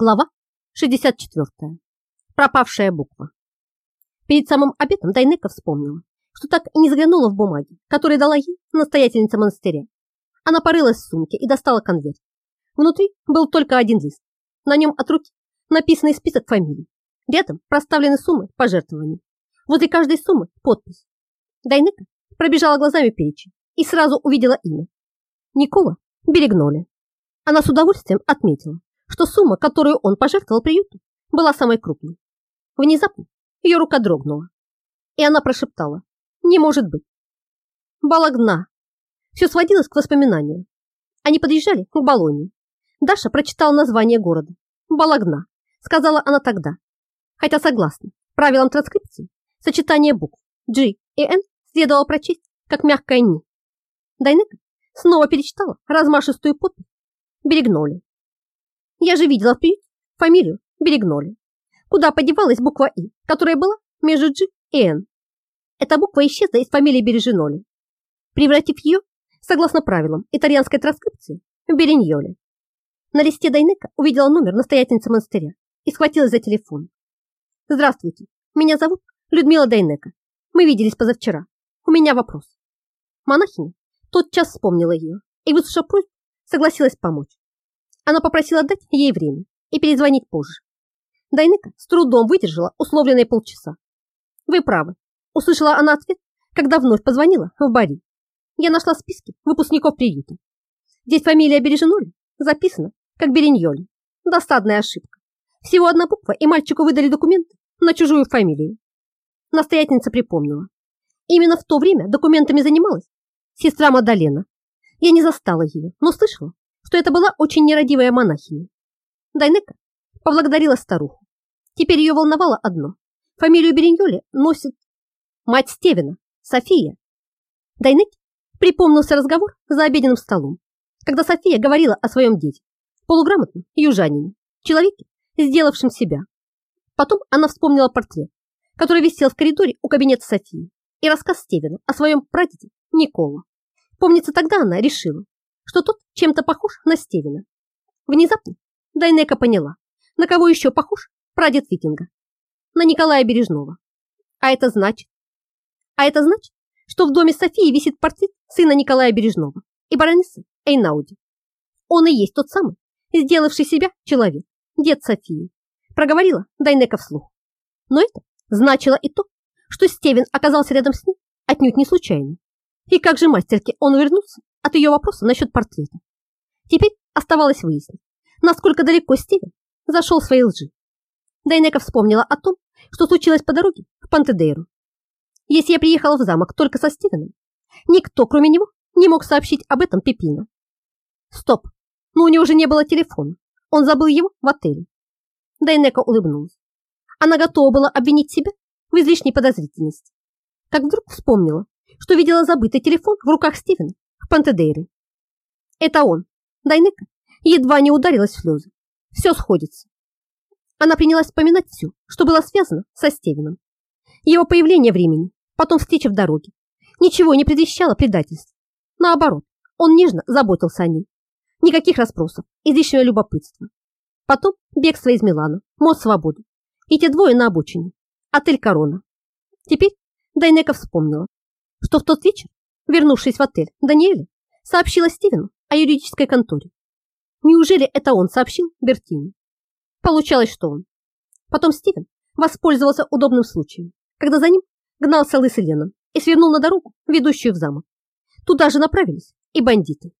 Глава 64. Пропавшая буква. Перед самым обедом Дайнека вспомнила, что так и не заглянула в бумаги, которые дала ей настоятельница монастыря. Она порылась в сумке и достала конверт. Внутри был только один лист. На нем от руки написанный список фамилий. Рядом проставлены суммы пожертвований. Возле каждой суммы подпись. Дайнека пробежала глазами перечень и сразу увидела имя. Никола Берегноли. Она с удовольствием отметила, что сумма, которую он пожертвовал приюту, была самой крупной. Внезапно ее рука дрогнула, и она прошептала «Не может быть!» Балагна. Все сводилось к воспоминанию. Они подъезжали к Болонии. Даша прочитала название города. Балагна, сказала она тогда. Хотя согласно правилам транскрипции, сочетание букв G и N следовало прочесть как мягкое «ни». Дайнека снова перечитала размашистую подпись. Берегнули. Я же видела в фамилию Берегноли. Куда подевалась буква И, которая была между G и N? Эта буква исчезла из фамилии Бережиноли, превратив ее, согласно правилам итальянской транскрипции, в Береньоли. На листе Дайнека увидела номер настоятельницы монастыря и схватилась за телефон. «Здравствуйте, меня зовут Людмила Дайнека. Мы виделись позавчера. У меня вопрос». Монахиня тотчас вспомнила ее и, выслушав просьбу, согласилась помочь. Она попросила дать ей время и перезвонить позже. Дайнека с трудом выдержала условленные полчаса. «Вы правы», – услышала она ответ, когда вновь позвонила в Бари. Я нашла списки выпускников приюта. Здесь фамилия Бережиноли записана как Береньоли. Достатная ошибка. Всего одна буква, и мальчику выдали документы на чужую фамилию. Настоятельница припомнила. Именно в то время документами занималась сестра Мадалена. Я не застала ее, но слышала, что это была очень нерадивая монахиня. Дайнека поблагодарила старуху. Теперь ее волновало одно. Фамилию Бериньоли носит мать Стевена, София. Дайнеке припомнился разговор за обеденным столом, когда София говорила о своем дете, полуграмотном южанине, человеке, сделавшем себя. Потом она вспомнила портрет, который висел в коридоре у кабинета Софии, и рассказ Стевена о своем прадеде Никола. Помнится, тогда она решила, что тот чем-то похож на Стивена. Внезапно Дайнека поняла, на кого еще похож прадед Викинга. На Николая Бережного. А это значит... А это значит, что в доме Софии висит портрет сына Николая Бережного и баронессы Эйнауди. Он и есть тот самый, сделавший себя человек, дед Софии, проговорила Дайнека вслух. Но это значило и то, что Стивен оказался рядом с ним отнюдь не случайно. И как же мастерски он увернулся от ее вопроса насчет портрета. Теперь оставалось выяснить, насколько далеко Стивен зашел в свои лжи. Дайнека вспомнила о том, что случилось по дороге в Пантедейру. Если я приехала в замок только со Стивеном, никто, кроме него, не мог сообщить об этом Пепина. Стоп, но у него уже не было телефона. Он забыл его в отеле. Дайнека улыбнулась. Она готова была обвинить себя в излишней подозрительности. Как вдруг вспомнила, что видела забытый телефон в руках Стивена Пантедейры. Это он. Дайнека едва не ударилась в слезы. Все сходится. Она принялась вспоминать все, что было связано со Стивеном. Его появление времени, потом встреча в дороге. Ничего не предвещало предательств. Наоборот, он нежно заботился о ней. Никаких расспросов, излишнего любопытства. Потом бегство из Милана, мост свободы. И те двое на обочине. Отель Корона. Теперь Дайнека вспомнила, что в тот вечер Вернувшись в отель, Даниэль сообщила Стивену о юридической конторе. Неужели это он сообщил Бертини? Получалось, что он. Потом Стивен воспользовался удобным случаем, когда за ним гнался лысый Леннон и свернул на дорогу, ведущую в замок. Туда же направились и бандиты.